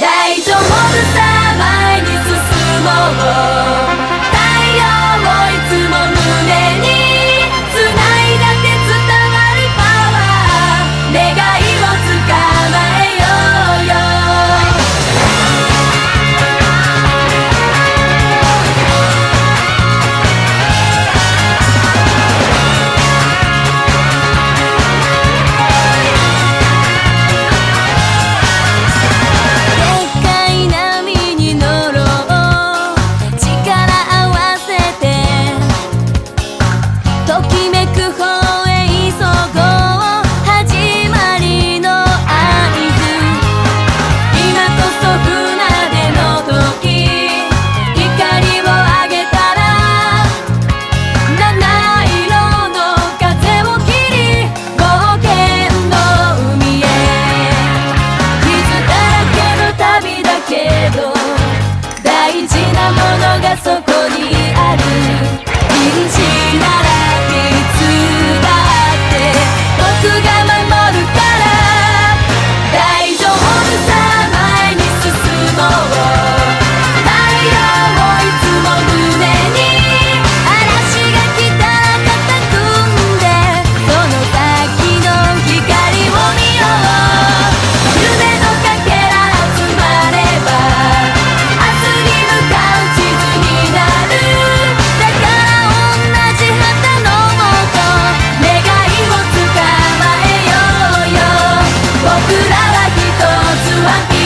大丈夫さ前に進もう。は